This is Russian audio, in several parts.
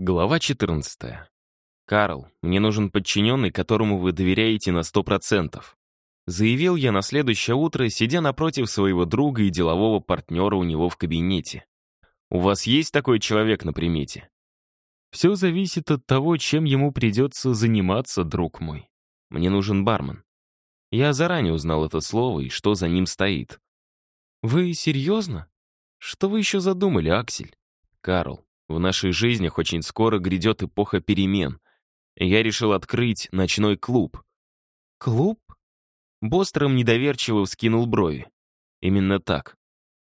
Глава 14. «Карл, мне нужен подчиненный, которому вы доверяете на сто процентов», заявил я на следующее утро, сидя напротив своего друга и делового партнера у него в кабинете. «У вас есть такой человек на примете?» «Все зависит от того, чем ему придется заниматься, друг мой. Мне нужен бармен». Я заранее узнал это слово и что за ним стоит. «Вы серьезно? Что вы еще задумали, Аксель?» «Карл, в наших жизнях очень скоро грядет эпоха перемен. Я решил открыть ночной клуб. Клуб? Бостром недоверчиво вскинул брови. Именно так.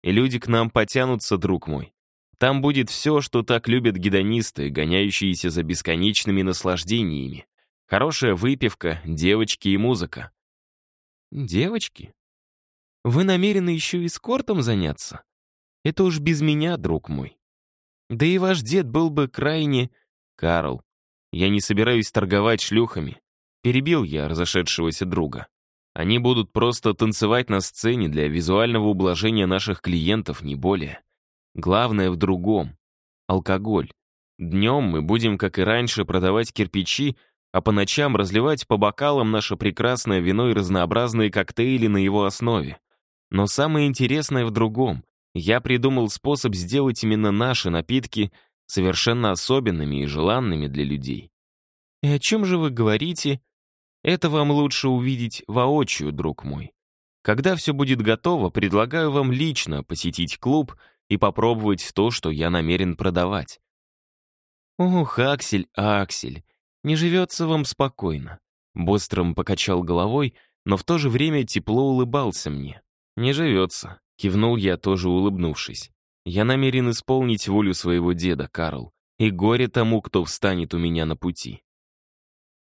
И люди к нам потянутся, друг мой. Там будет все, что так любят гедонисты, гоняющиеся за бесконечными наслаждениями. Хорошая выпивка, девочки и музыка. Девочки? Вы намерены еще и эскортом заняться? Это уж без меня, друг мой. Да и ваш дед был бы крайне... Карл, я не собираюсь торговать шлюхами. Перебил я разошедшегося друга. Они будут просто танцевать на сцене для визуального ублажения наших клиентов, не более. Главное в другом. Алкоголь. Днем мы будем, как и раньше, продавать кирпичи, а по ночам разливать по бокалам наше прекрасное вино и разнообразные коктейли на его основе. Но самое интересное в другом. Я придумал способ сделать именно наши напитки совершенно особенными и желанными для людей. И о чем же вы говорите? Это вам лучше увидеть воочию, друг мой. Когда все будет готово, предлагаю вам лично посетить клуб и попробовать то, что я намерен продавать. Ох, Аксель, Аксель, не живется вам спокойно. Бостром покачал головой, но в то же время тепло улыбался мне. Не живется. Кивнул я, тоже улыбнувшись. Я намерен исполнить волю своего деда, Карл, и горе тому, кто встанет у меня на пути.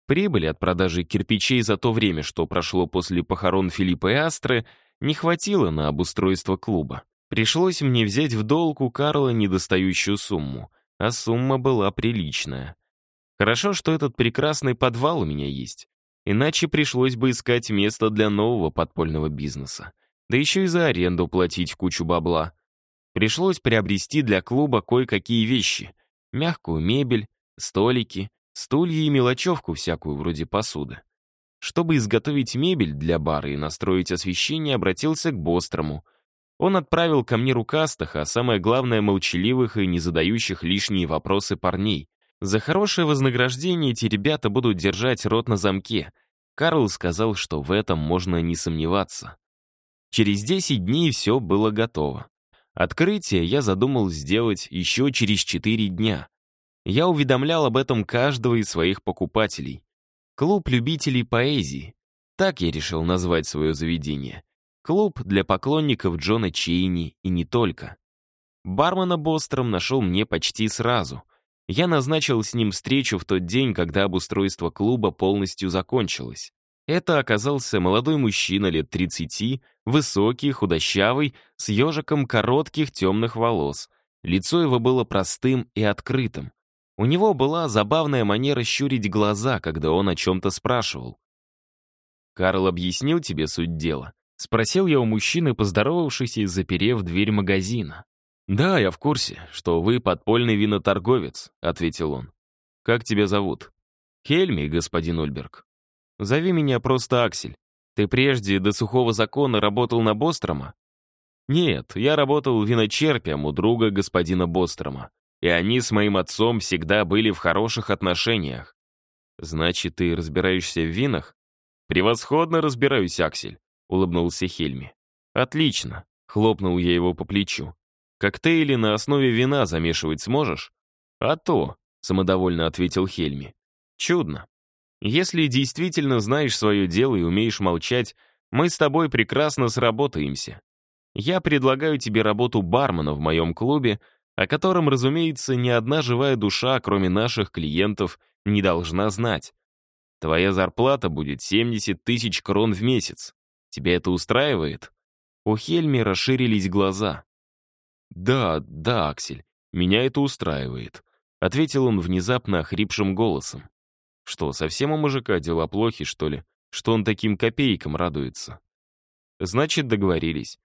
Прибыли от продажи кирпичей за то время, что прошло после похорон Филиппа и Астры, не хватило на обустройство клуба. Пришлось мне взять в долг у Карла недостающую сумму, а сумма была приличная. Хорошо, что этот прекрасный подвал у меня есть, иначе пришлось бы искать место для нового подпольного бизнеса да еще и за аренду платить кучу бабла. Пришлось приобрести для клуба кое-какие вещи. Мягкую мебель, столики, стулья и мелочевку всякую вроде посуды. Чтобы изготовить мебель для бара и настроить освещение, обратился к Бострому. Он отправил ко мне рукастых, а самое главное, молчаливых и не задающих лишние вопросы парней. За хорошее вознаграждение эти ребята будут держать рот на замке. Карл сказал, что в этом можно не сомневаться. Через 10 дней все было готово. Открытие я задумал сделать еще через 4 дня. Я уведомлял об этом каждого из своих покупателей. Клуб любителей поэзии. Так я решил назвать свое заведение. Клуб для поклонников Джона Чейни и не только. Бармена Бостром нашел мне почти сразу. Я назначил с ним встречу в тот день, когда обустройство клуба полностью закончилось. Это оказался молодой мужчина лет 30, высокий, худощавый, с ежиком коротких темных волос. Лицо его было простым и открытым. У него была забавная манера щурить глаза, когда он о чем-то спрашивал. «Карл объяснил тебе суть дела?» — спросил я у мужчины, поздоровавшись и заперев дверь магазина. «Да, я в курсе, что вы подпольный виноторговец», — ответил он. «Как тебя зовут?» «Хельми, господин Ульберг». Зови меня просто Аксель. Ты прежде до сухого закона работал на Бострома? Нет, я работал виночерпием у друга господина Бострома. И они с моим отцом всегда были в хороших отношениях. Значит, ты разбираешься в винах? Превосходно разбираюсь, Аксель, улыбнулся Хельми. Отлично, хлопнул я его по плечу. Коктейли на основе вина замешивать сможешь? А то, самодовольно ответил Хельми. Чудно. Если действительно знаешь свое дело и умеешь молчать, мы с тобой прекрасно сработаемся. Я предлагаю тебе работу бармена в моем клубе, о котором, разумеется, ни одна живая душа, кроме наших клиентов, не должна знать. Твоя зарплата будет 70 тысяч крон в месяц. Тебя это устраивает?» У Хельми расширились глаза. «Да, да, Аксель, меня это устраивает», — ответил он внезапно охрипшим голосом. Что, совсем у мужика дела плохи, что ли? Что он таким копейкам радуется? Значит, договорились.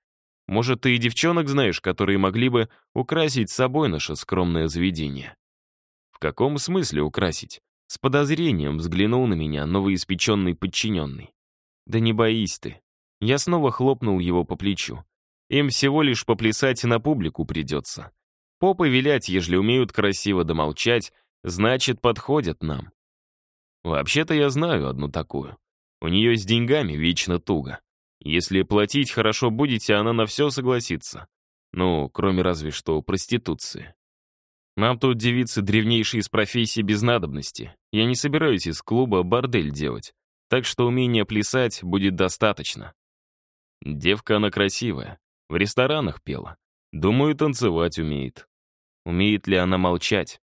Может, ты и девчонок знаешь, которые могли бы украсить собой наше скромное заведение? В каком смысле украсить?» С подозрением взглянул на меня новоиспеченный подчиненный. «Да не боись ты». Я снова хлопнул его по плечу. Им всего лишь поплясать на публику придется. Попы вилять, ежели умеют красиво домолчать, значит, подходят нам. Вообще-то я знаю одну такую. У нее с деньгами вечно туго. Если платить хорошо будете, она на все согласится. Ну, кроме разве что проституции. Нам тут девицы древнейшие из профессий без надобности. Я не собираюсь из клуба бордель делать. Так что умения плясать будет достаточно. Девка она красивая. В ресторанах пела. Думаю, танцевать умеет. Умеет ли она молчать?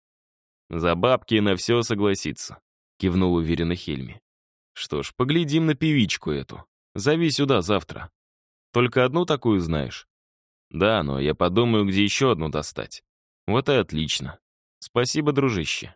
За бабки на все согласится, кивнул уверенно Хельми. Что ж, поглядим на певичку эту. Зови сюда завтра. Только одну такую знаешь? Да, но я подумаю, где еще одну достать. Вот и отлично. Спасибо, дружище.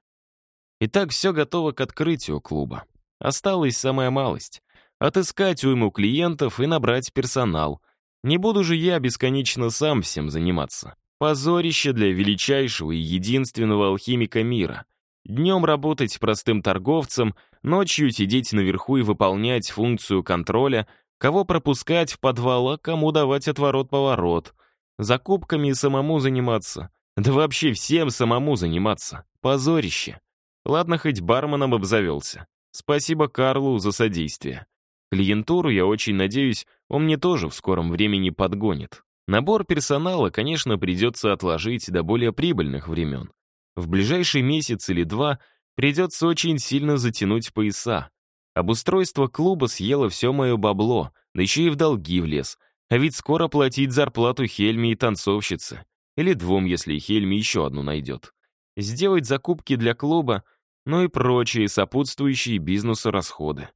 Итак, все готово к открытию клуба. Осталась самая малость — отыскать уйму клиентов и набрать персонал. Не буду же я бесконечно сам всем заниматься. Позорище для величайшего и единственного алхимика мира. Днем работать простым торговцем, ночью сидеть наверху и выполнять функцию контроля, кого пропускать в подвал, а кому давать отворот-поворот. Закупками самому заниматься — да вообще всем самому заниматься. Позорище. Ладно, хоть барменом обзавелся. Спасибо Карлу за содействие. Клиентуру, я очень надеюсь, он мне тоже в скором времени подгонит. Набор персонала, конечно, придется отложить до более прибыльных времен. В ближайший месяц или два придется очень сильно затянуть пояса. Обустройство клуба съело все мое бабло, да еще и в долги влез. А ведь скоро платить зарплату Хельме и танцовщице. Или двум, если Хельми еще одну найдет. Сделать закупки для клуба, ну и прочие сопутствующие бизнесу расходы.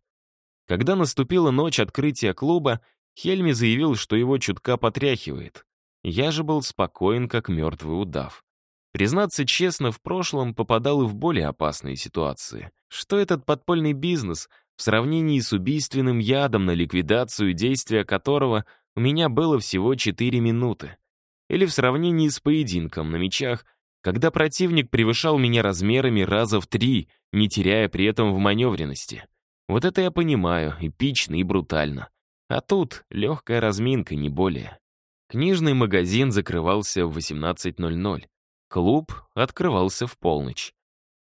Когда наступила ночь открытия клуба, Хельми заявил, что его чутка потряхивает. Я же был спокоен, как мертвый удав. Признаться честно, в прошлом попадал и в более опасные ситуации. Что этот подпольный бизнес в сравнении с убийственным ядом, на ликвидацию действия которого у меня было всего 4 минуты или в сравнении с поединком на мечах, когда противник превышал меня размерами раза в три, не теряя при этом в маневренности. Вот это я понимаю, эпично и брутально. А тут легкая разминка, не более. Книжный магазин закрывался в 18.00. Клуб открывался в полночь.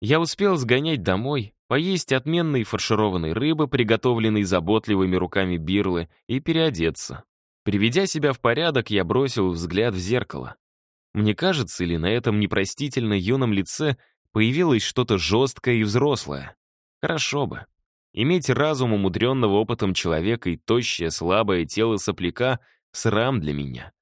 Я успел сгонять домой, поесть отменной фаршированной рыбы, приготовленной заботливыми руками Бирлы, и переодеться. Приведя себя в порядок, я бросил взгляд в зеркало. Мне кажется, или на этом непростительно юном лице появилось что-то жесткое и взрослое. Хорошо бы. Иметь разум умудренного опытом человека и тощее, слабое тело сопляка — срам для меня.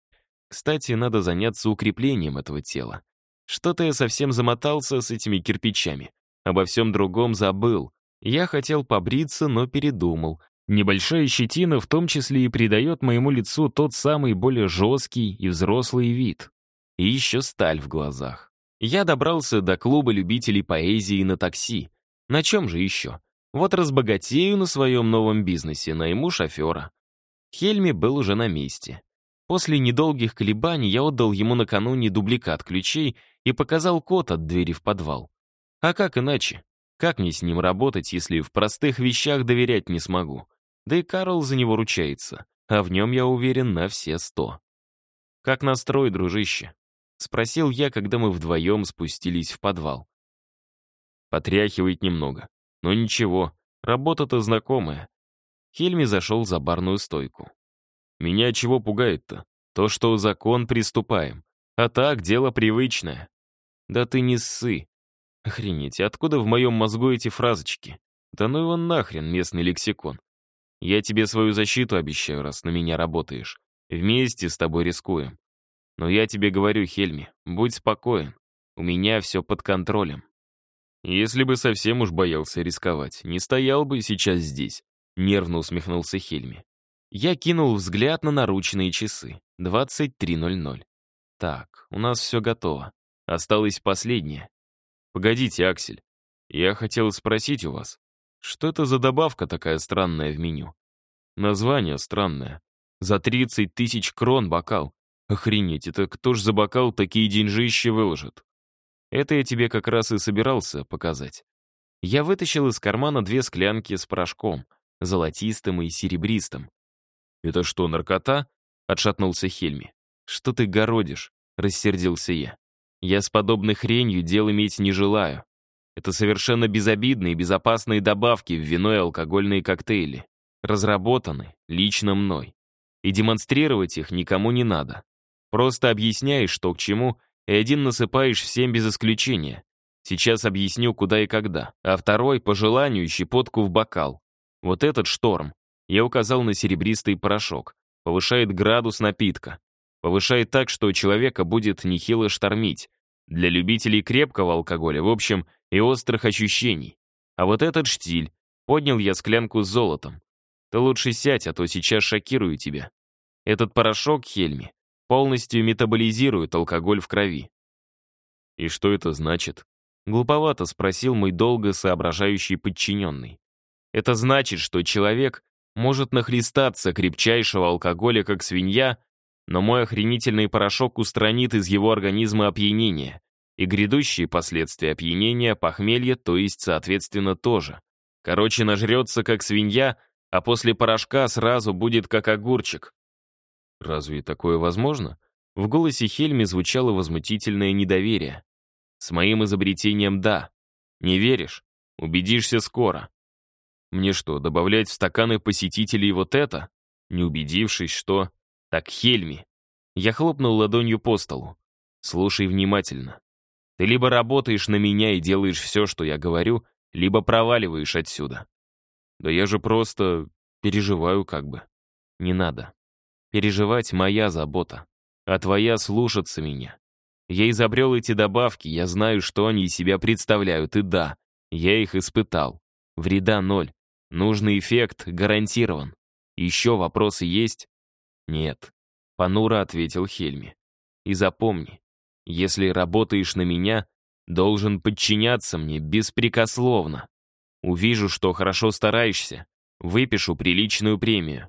Кстати, надо заняться укреплением этого тела. Что-то я совсем замотался с этими кирпичами. Обо всем другом забыл. Я хотел побриться, но передумал. Небольшая щетина в том числе и придает моему лицу тот самый более жесткий и взрослый вид. И еще сталь в глазах. Я добрался до клуба любителей поэзии на такси. На чем же еще? Вот разбогатею на своем новом бизнесе, найму шофера. Хельми был уже на месте. После недолгих колебаний я отдал ему накануне дубликат ключей и показал код от двери в подвал. А как иначе? Как мне с ним работать, если в простых вещах доверять не смогу? Да и Карл за него ручается, а в нем я уверен на все сто. «Как настрой, дружище?» — спросил я, когда мы вдвоем спустились в подвал. Потряхивает немного. Но ничего, работа-то знакомая. Хельми зашел за барную стойку. «Меня чего пугает-то? То, что закон приступаем. А так, дело привычное». «Да ты не ссы». Охренеть, откуда в моем мозгу эти фразочки? Да ну его нахрен, местный лексикон. Я тебе свою защиту обещаю, раз на меня работаешь. Вместе с тобой рискуем. Но я тебе говорю, Хельми, будь спокоен. У меня все под контролем. Если бы совсем уж боялся рисковать, не стоял бы сейчас здесь. Нервно усмехнулся Хельми. Я кинул взгляд на наручные часы. 23.00. Так, у нас все готово. Осталось последнее. Погодите, Аксель. Я хотел спросить у вас, что это за добавка такая странная в меню? Название странное. За 30 тысяч крон бокал. Охренеть, это кто ж за бокал такие деньжищи выложит? Это я тебе как раз и собирался показать. Я вытащил из кармана две склянки с порошком, золотистым и серебристым. «Это что, наркота?» — отшатнулся Хельми. «Что ты городишь?» — рассердился я. «Я с подобной хренью дел иметь не желаю. Это совершенно безобидные и безопасные добавки в вино и алкогольные коктейли. Разработаны лично мной. И демонстрировать их никому не надо. Просто объясняешь, что к чему, и один насыпаешь всем без исключения. Сейчас объясню, куда и когда. А второй, по желанию, щепотку в бокал. Вот этот шторм. Я указал на серебристый порошок. Повышает градус напитка. Повышает так, что человека будет нехило штормить. Для любителей крепкого алкоголя, в общем, и острых ощущений. А вот этот штиль. Поднял я склянку с золотом. Ты лучше сядь, а то сейчас шокирую тебя. Этот порошок, Хельми, полностью метаболизирует алкоголь в крови. И что это значит? Глуповато спросил мой долго соображающий подчиненный. Это значит, что человек может нахлестаться крепчайшего алкоголя, как свинья, но мой охренительный порошок устранит из его организма опьянение, и грядущие последствия опьянения, похмелья, то есть, соответственно, тоже. Короче, нажрется, как свинья, а после порошка сразу будет как огурчик. Разве такое возможно? В голосе Хельми звучало возмутительное недоверие. С моим изобретением «да». Не веришь? Убедишься скоро. Мне что, добавлять в стаканы посетителей вот это? Не убедившись, что... Так, Хельми. Я хлопнул ладонью по столу. Слушай внимательно. Ты либо работаешь на меня и делаешь все, что я говорю, либо проваливаешь отсюда. Да я же просто переживаю как бы. Не надо. Переживать — моя забота. А твоя — слушаться меня. Я изобрел эти добавки, я знаю, что они из себя представляют, и да, я их испытал. Вреда ноль. Нужный эффект гарантирован. Еще вопросы есть? Нет. Понуро ответил Хельми. И запомни, если работаешь на меня, должен подчиняться мне беспрекословно. Увижу, что хорошо стараешься, выпишу приличную премию.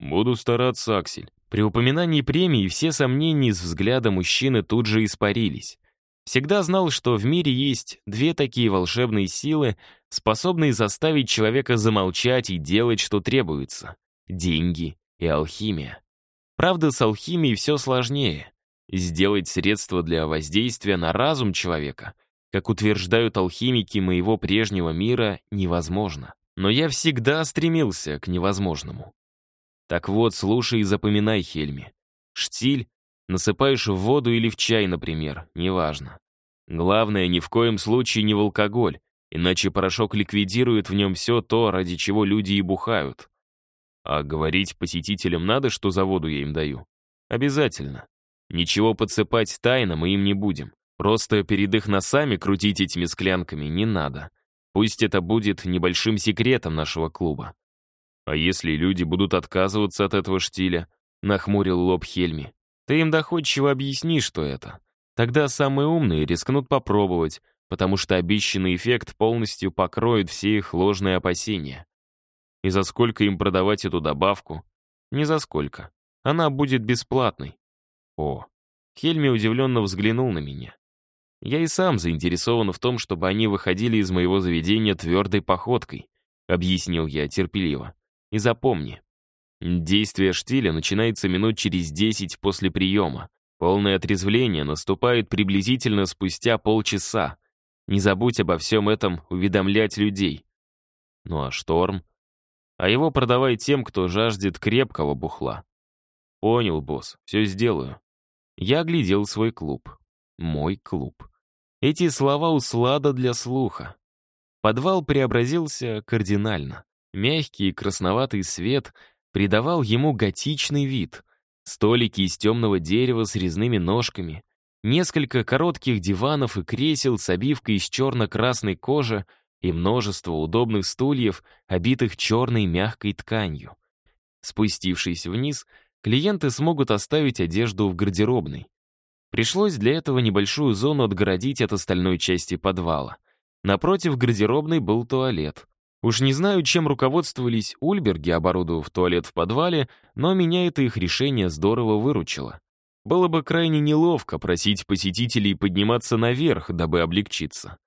Буду стараться, Аксель. При упоминании премии все сомнения из взгляда мужчины тут же испарились. Всегда знал, что в мире есть две такие волшебные силы, способные заставить человека замолчать и делать, что требуется. Деньги и алхимия. Правда, с алхимией все сложнее. Сделать средство для воздействия на разум человека как утверждают алхимики моего прежнего мира, невозможно. Но я всегда стремился к невозможному. Так вот, слушай и запоминай, Хельми. Штиль насыпаешь в воду или в чай, например, неважно. Главное, ни в коем случае не в алкоголь, иначе порошок ликвидирует в нем все то, ради чего люди и бухают. А говорить посетителям надо, что за воду я им даю? Обязательно. Ничего подсыпать тайно мы им не будем. Просто перед их носами крутить этими склянками не надо. Пусть это будет небольшим секретом нашего клуба. А если люди будут отказываться от этого штиля, нахмурил лоб Хельми, ты им доходчиво объясни, что это. Тогда самые умные рискнут попробовать, потому что обещанный эффект полностью покроет все их ложные опасения. И за сколько им продавать эту добавку? Не за сколько. Она будет бесплатной. О, Хельми удивленно взглянул на меня. Я и сам заинтересован в том, чтобы они выходили из моего заведения твердой походкой, объяснил я терпеливо. И запомни, действие штиля начинается минут через 10 после приема. Полное отрезвление наступает приблизительно спустя полчаса. Не забудь обо всем этом уведомлять людей. Ну а шторм? А его продавай тем, кто жаждет крепкого бухла. Понял, босс, все сделаю. Я оглядел свой клуб. Мой клуб. Эти слова услада для слуха. Подвал преобразился кардинально. Мягкий красноватый свет придавал ему готичный вид. Столики из темного дерева с резными ножками, несколько коротких диванов и кресел с обивкой из черно-красной кожи и множество удобных стульев, обитых черной мягкой тканью. Спустившись вниз, клиенты смогут оставить одежду в гардеробной. Пришлось для этого небольшую зону отгородить от остальной части подвала. Напротив гардеробной был туалет. Уж не знаю, чем руководствовались Ульберги, оборудовав туалет в подвале, но меня это их решение здорово выручило. было бы крайне неловко просить посетителей подниматься наверх, дабы облегчиться.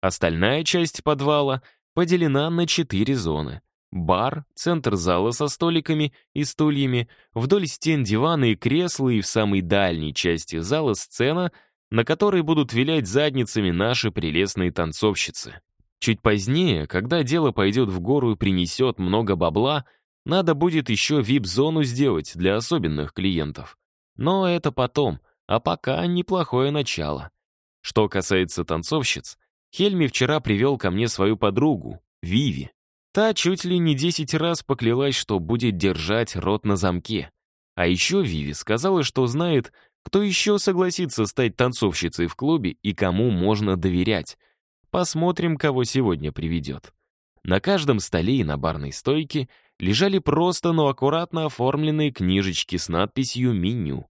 Остальная часть подвала поделена на четыре зоны. Бар, центр зала со столиками и стульями, вдоль стен диваны и кресла и в самой дальней части зала сцена, на которой будут вилять задницами наши прелестные танцовщицы. Чуть позднее, когда дело пойдет в гору и принесет много бабла, надо будет еще вип-зону сделать для особенных клиентов. Но это потом, а пока неплохое начало. Что касается танцовщиц, Хельми вчера привел ко мне свою подругу, Виви. Та чуть ли не десять раз поклялась, что будет держать рот на замке. А еще Виви сказала, что знает, кто еще согласится стать танцовщицей в клубе и кому можно доверять. Посмотрим, кого сегодня приведет. На каждом столе и на барной стойке лежали просто, но аккуратно оформленные книжечки с надписью «Меню».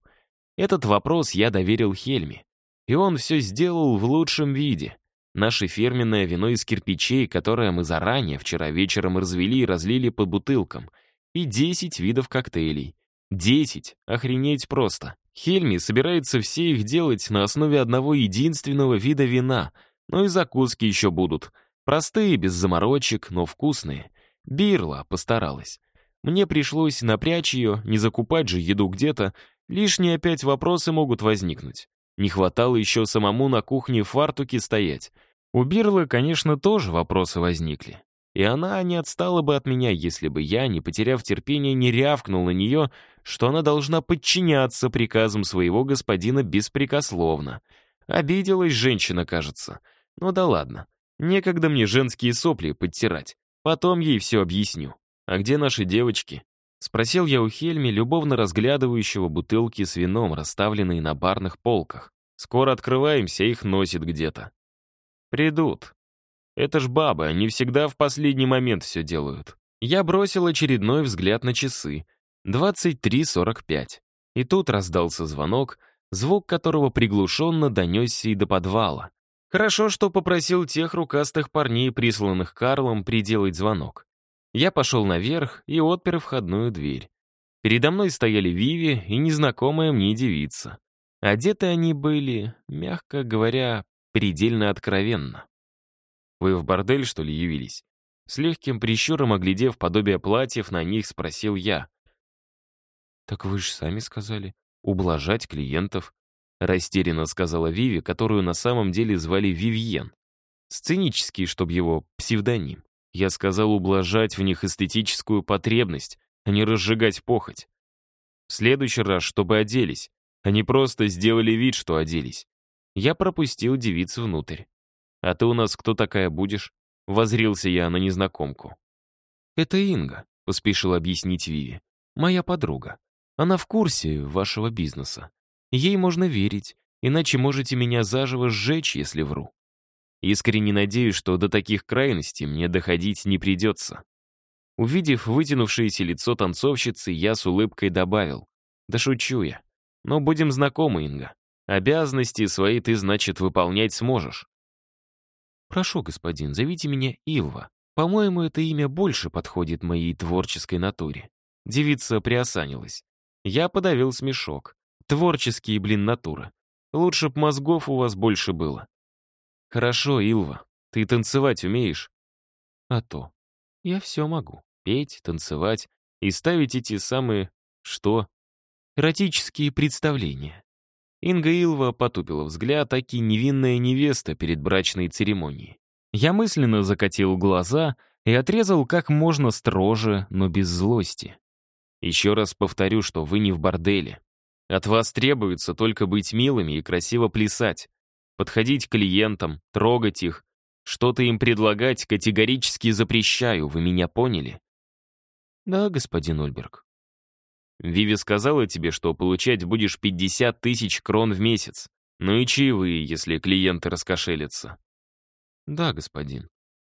Этот вопрос я доверил Хельме. И он все сделал в лучшем виде. Наше фирменное вино из кирпичей, которое мы заранее вчера вечером развели и разлили по бутылкам. И 10 видов коктейлей. 10. Охренеть просто. Хельми собирается все их делать на основе одного единственного вида вина. Но и закуски еще будут. Простые, без заморочек, но вкусные. Бирла постаралась. Мне пришлось напрячь ее, не закупать же еду где-то. Лишние опять вопросы могут возникнуть. Не хватало еще самому на кухне в фартуке стоять. У Бирлы, конечно, тоже вопросы возникли. И она не отстала бы от меня, если бы я, не потеряв терпения, не рявкнул на нее, что она должна подчиняться приказам своего господина беспрекословно. Обиделась женщина, кажется. Ну да ладно. Некогда мне женские сопли подтирать. Потом ей все объясню. А где наши девочки? Спросил я у Хельми, любовно разглядывающего бутылки с вином, расставленные на барных полках. Скоро открываемся, их носит где-то. Придут. Это ж бабы, они всегда в последний момент все делают. Я бросил очередной взгляд на часы. 23.45. И тут раздался звонок, звук которого приглушенно донесся и до подвала. Хорошо, что попросил тех рукастых парней, присланных Карлом, приделать звонок. Я пошел наверх и отпер входную дверь. Передо мной стояли Виви и незнакомая мне девица. Одеты они были, мягко говоря, предельно откровенно. «Вы в бордель, что ли, явились?» С легким прищуром, оглядев подобие платьев, на них спросил я. «Так вы же сами сказали, ублажать клиентов», растерянно сказала Виви, которую на самом деле звали Вивьен. Сценический, чтоб его псевдоним. Я сказал ублажать в них эстетическую потребность, а не разжигать похоть. В следующий раз, чтобы оделись, не просто сделали вид, что оделись. Я пропустил девицу внутрь. «А ты у нас кто такая будешь?» Возрился я на незнакомку. «Это Инга», — поспешил объяснить Виви. «Моя подруга. Она в курсе вашего бизнеса. Ей можно верить, иначе можете меня заживо сжечь, если вру. Искренне надеюсь, что до таких крайностей мне доходить не придется. Увидев вытянувшееся лицо танцовщицы, я с улыбкой добавил. Да шучу я. Но будем знакомы, Инга. Обязанности свои ты, значит, выполнять сможешь. Прошу, господин, зовите меня Илва. По-моему, это имя больше подходит моей творческой натуре. Девица приосанилась. Я подавил смешок. Творческие, блин, натура. Лучше б мозгов у вас больше было. «Хорошо, Илва, ты танцевать умеешь?» «А то. Я все могу. Петь, танцевать и ставить эти самые... что? Эротические представления». Инга Илва потупила взгляд, аки невинная невеста перед брачной церемонией. Я мысленно закатил глаза и отрезал как можно строже, но без злости. Еще раз повторю, что вы не в борделе. От вас требуется только быть милыми и красиво плясать. Подходить к клиентам, трогать их, что-то им предлагать категорически запрещаю, вы меня поняли? Да, господин Ольберг. Виви сказала тебе, что получать будешь 50 тысяч крон в месяц. Ну и чаевые, если клиенты раскошелятся. Да, господин.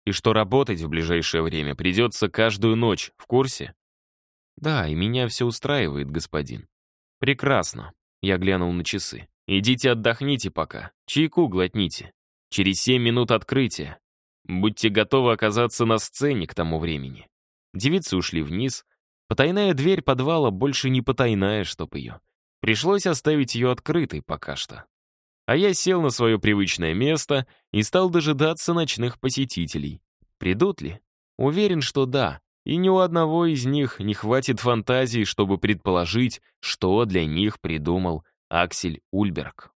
И что работать в ближайшее время придется каждую ночь, в курсе? Да, и меня все устраивает, господин. Прекрасно. Я глянул на часы. Идите отдохните пока, чайку глотните. Через семь минут открытия. Будьте готовы оказаться на сцене к тому времени. Девицы ушли вниз. Потайная дверь подвала больше не потайная, чтоб ее. Пришлось оставить ее открытой пока что. А я сел на свое привычное место и стал дожидаться ночных посетителей. Придут ли? Уверен, что да, и ни у одного из них не хватит фантазии, чтобы предположить, что для них придумал Аксель Ульберг.